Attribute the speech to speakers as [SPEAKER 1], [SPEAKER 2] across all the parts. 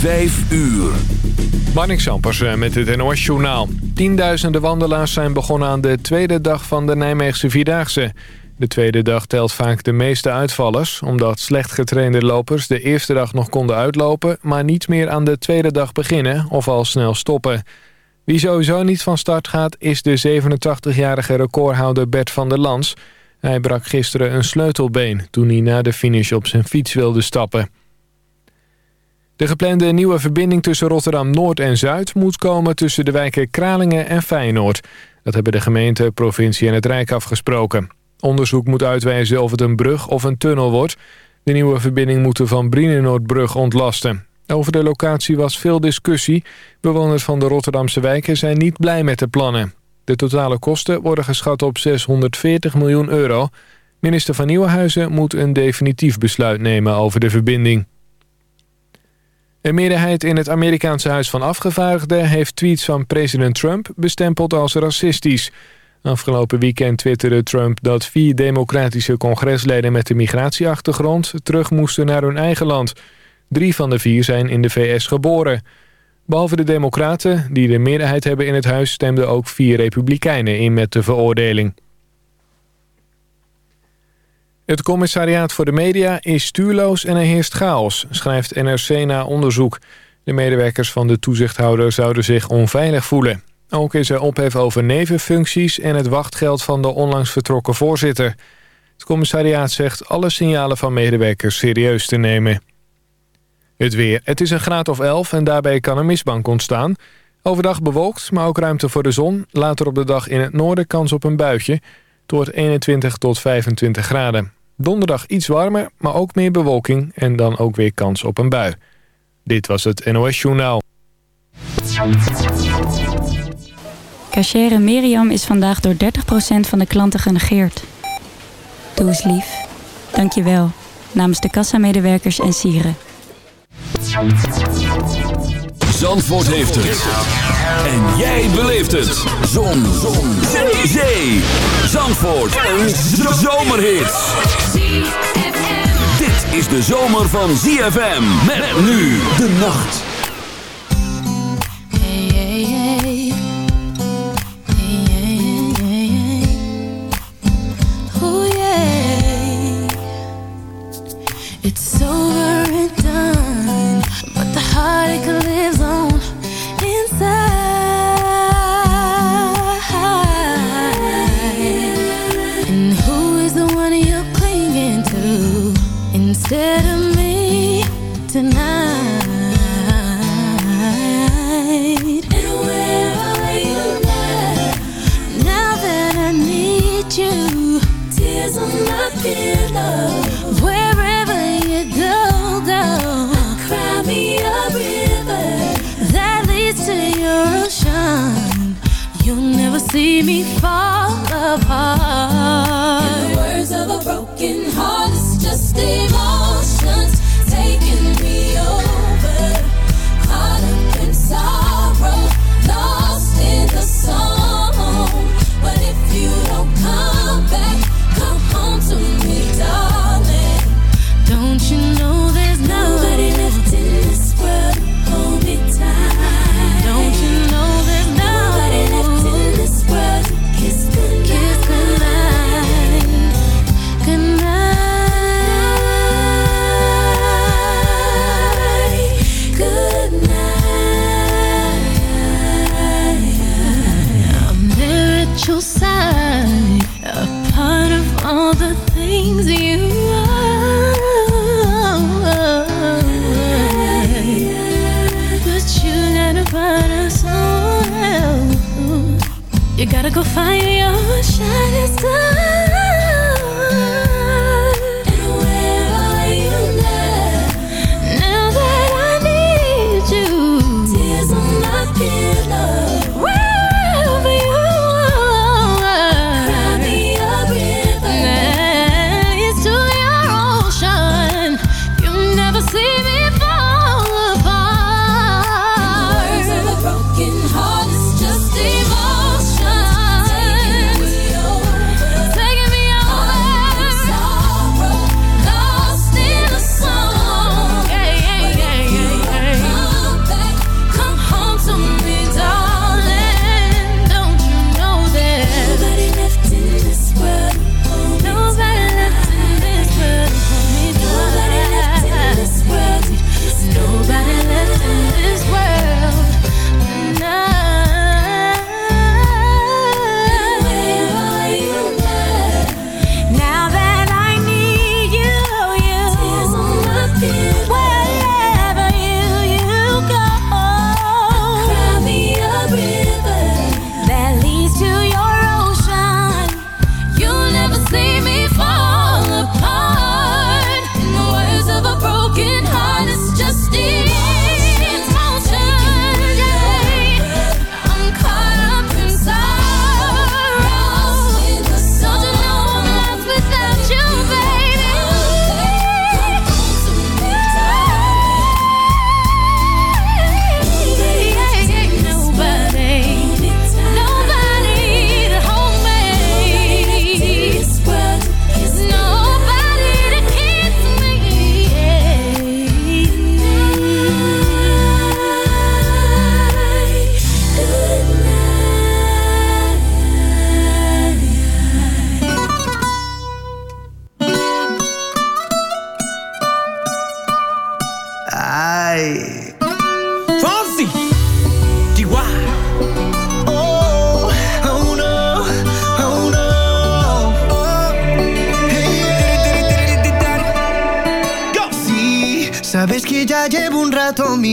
[SPEAKER 1] Vijf uur.
[SPEAKER 2] Sampers eh, met het NOS Journaal. Tienduizenden wandelaars zijn begonnen aan de tweede dag van de Nijmeegse Vierdaagse. De tweede dag telt vaak de meeste uitvallers... omdat slecht getrainde lopers de eerste dag nog konden uitlopen... maar niet meer aan de tweede dag beginnen of al snel stoppen. Wie sowieso niet van start gaat is de 87-jarige recordhouder Bert van der Lans. Hij brak gisteren een sleutelbeen toen hij na de finish op zijn fiets wilde stappen. De geplande nieuwe verbinding tussen Rotterdam-Noord en Zuid... moet komen tussen de wijken Kralingen en Feyenoord. Dat hebben de gemeente, provincie en het Rijk afgesproken. Onderzoek moet uitwijzen of het een brug of een tunnel wordt. De nieuwe verbinding moet de Van Brienenoordbrug ontlasten. Over de locatie was veel discussie. Bewoners van de Rotterdamse wijken zijn niet blij met de plannen. De totale kosten worden geschat op 640 miljoen euro. Minister van Nieuwenhuizen moet een definitief besluit nemen over de verbinding. Een meerderheid in het Amerikaanse Huis van Afgevaardigden... heeft tweets van president Trump bestempeld als racistisch. Afgelopen weekend twitterde Trump dat vier democratische congresleden... met een migratieachtergrond terug moesten naar hun eigen land. Drie van de vier zijn in de VS geboren. Behalve de democraten, die de meerderheid hebben in het huis... stemden ook vier republikeinen in met de veroordeling. Het commissariaat voor de media is stuurloos en er heerst chaos, schrijft NRC na onderzoek. De medewerkers van de toezichthouder zouden zich onveilig voelen. Ook is er ophef over nevenfuncties en het wachtgeld van de onlangs vertrokken voorzitter. Het commissariaat zegt alle signalen van medewerkers serieus te nemen. Het weer. Het is een graad of 11 en daarbij kan een mistbank ontstaan. Overdag bewolkt, maar ook ruimte voor de zon. Later op de dag in het noorden kans op een buitje. Het wordt 21 tot 25 graden. Donderdag iets warmer, maar ook meer bewolking en dan ook weer kans op een bui. Dit was het NOS Journaal.
[SPEAKER 3] Cachere Miriam is vandaag door 30% van de klanten genegeerd. Doe eens lief. Dank je wel. Namens de kassamedewerkers en sieren.
[SPEAKER 1] Zandvoort heeft het. En jij beleeft het. Zon. Zon. Zee. Zandvoort. Een zomerhit. Dit is de zomer van ZFM. Met nu de nacht.
[SPEAKER 4] It's over and done, but the heartache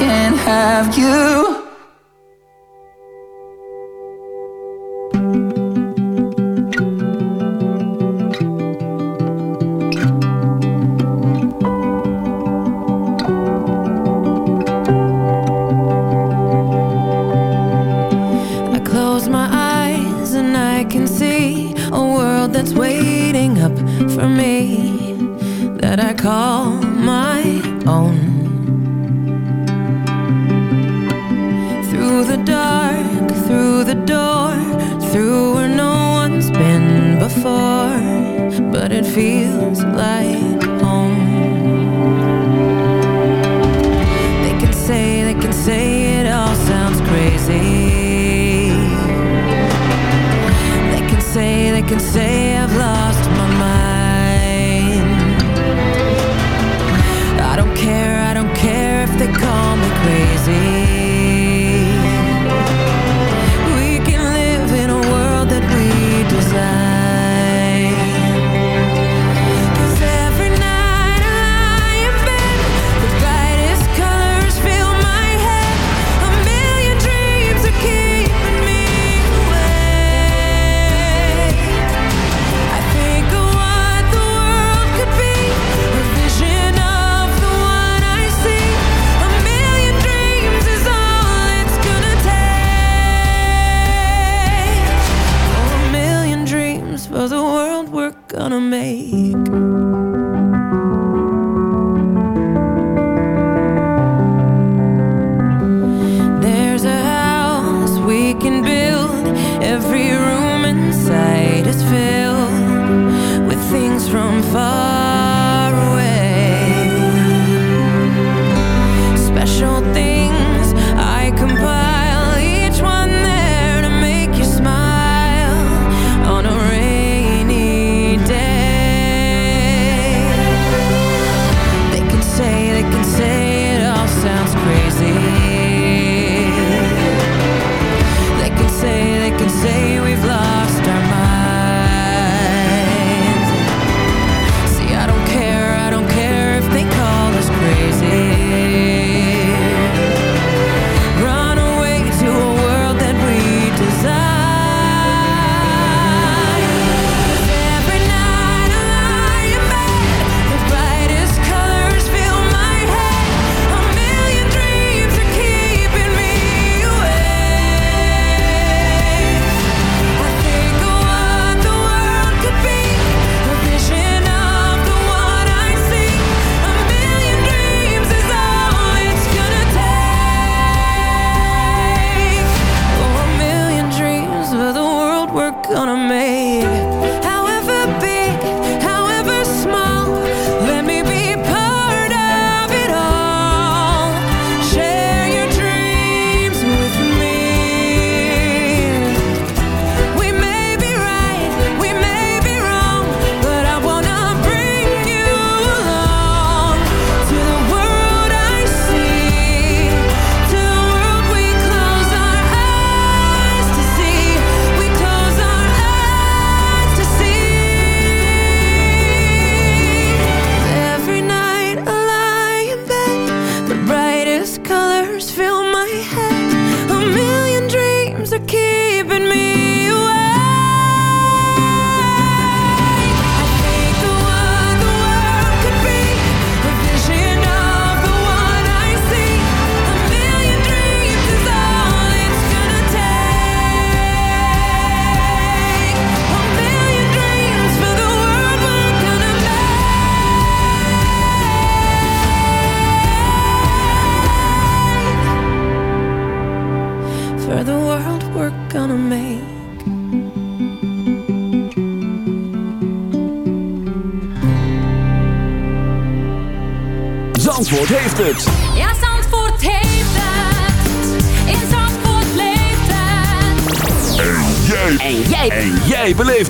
[SPEAKER 5] Can't have you?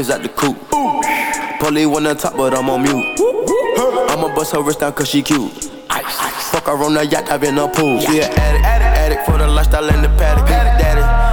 [SPEAKER 6] Brains out the coop. One on top, but I'm on mute. I'ma bust her wrist down cause she cute. Fuck her on the yacht, I've been a pool. She an addict, addict for the lifestyle in the paddock.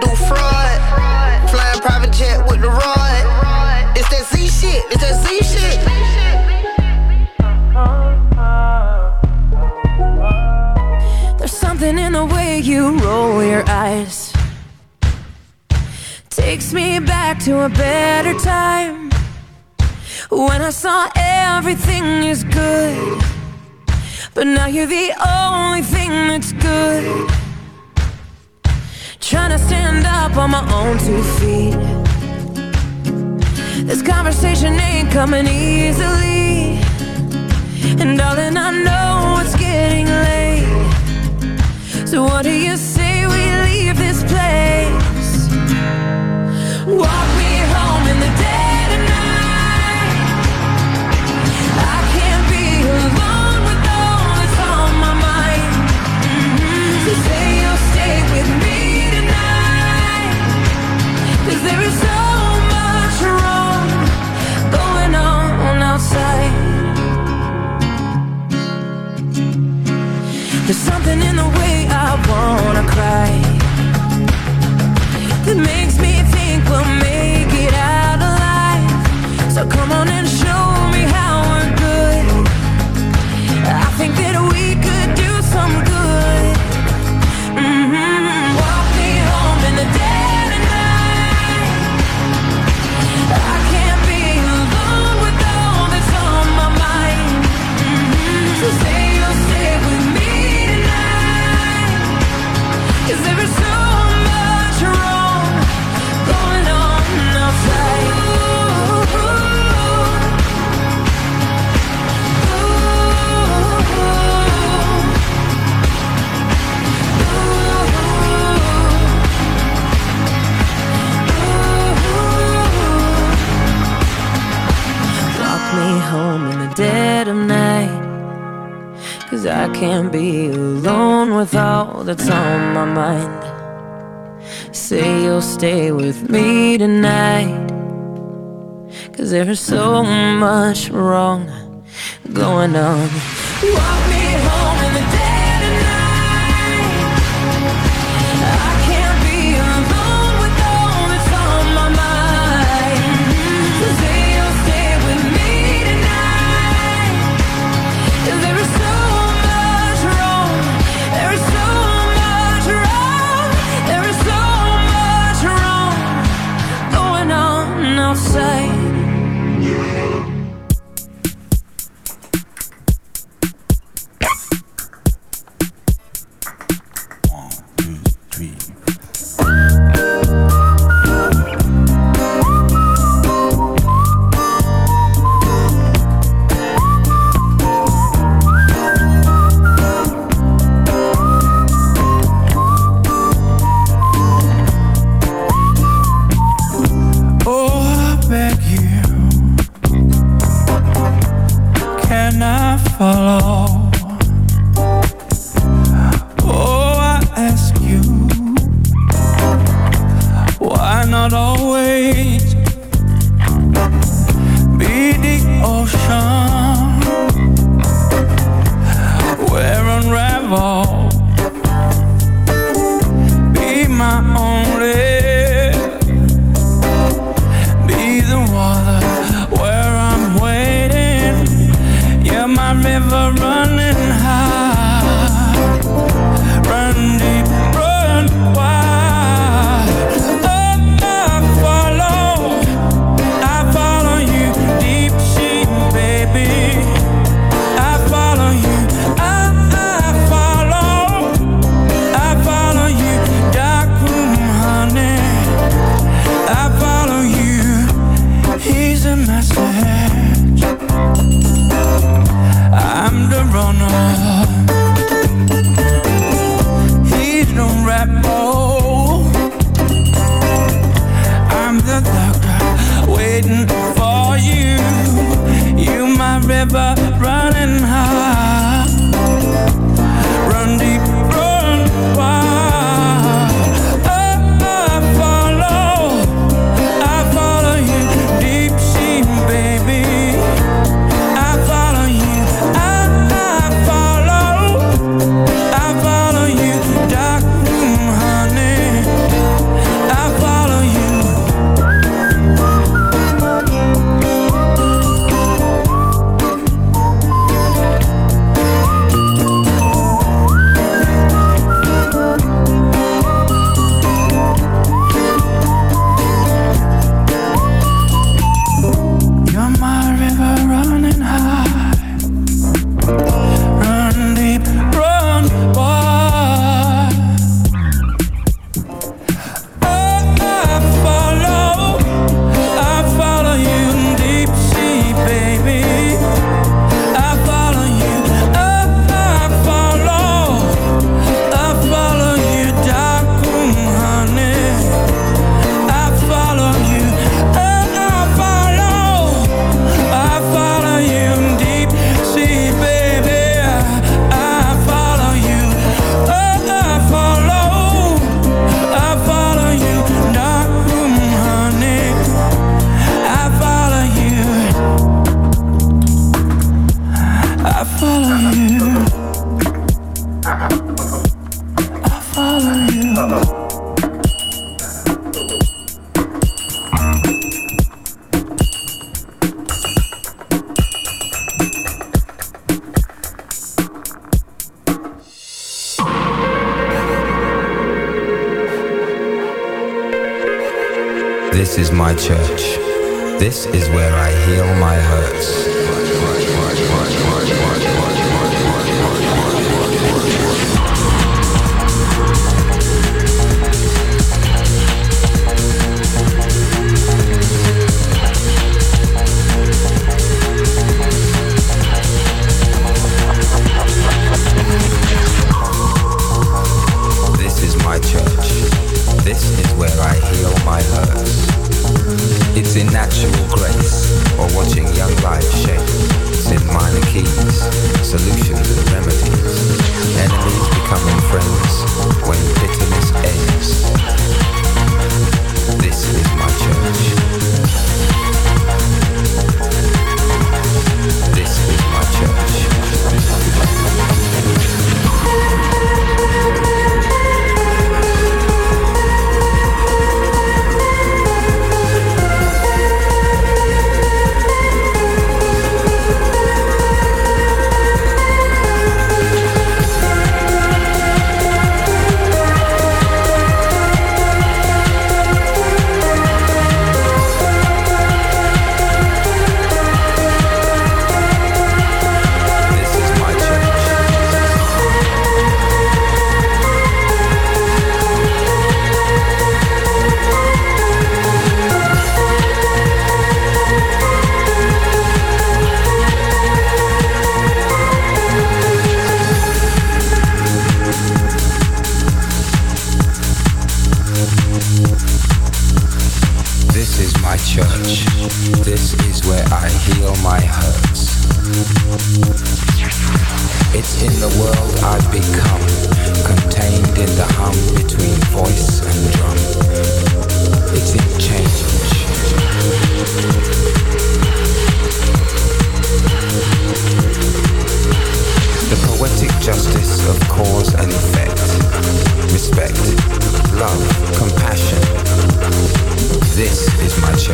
[SPEAKER 7] Do fraud. Flying private jet with the rod. It's that Z shit, it's that Z shit.
[SPEAKER 8] There's something in the way you roll your eyes. Takes me back to a better time. When I saw everything is good. But now you're the only thing that's good. Trying to stand up on my own two feet. This conversation ain't coming easily. And darling, I know it's getting late. So what do you say we leave this place? Walk wanna cry. That makes me think we'll make going on.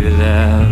[SPEAKER 9] Without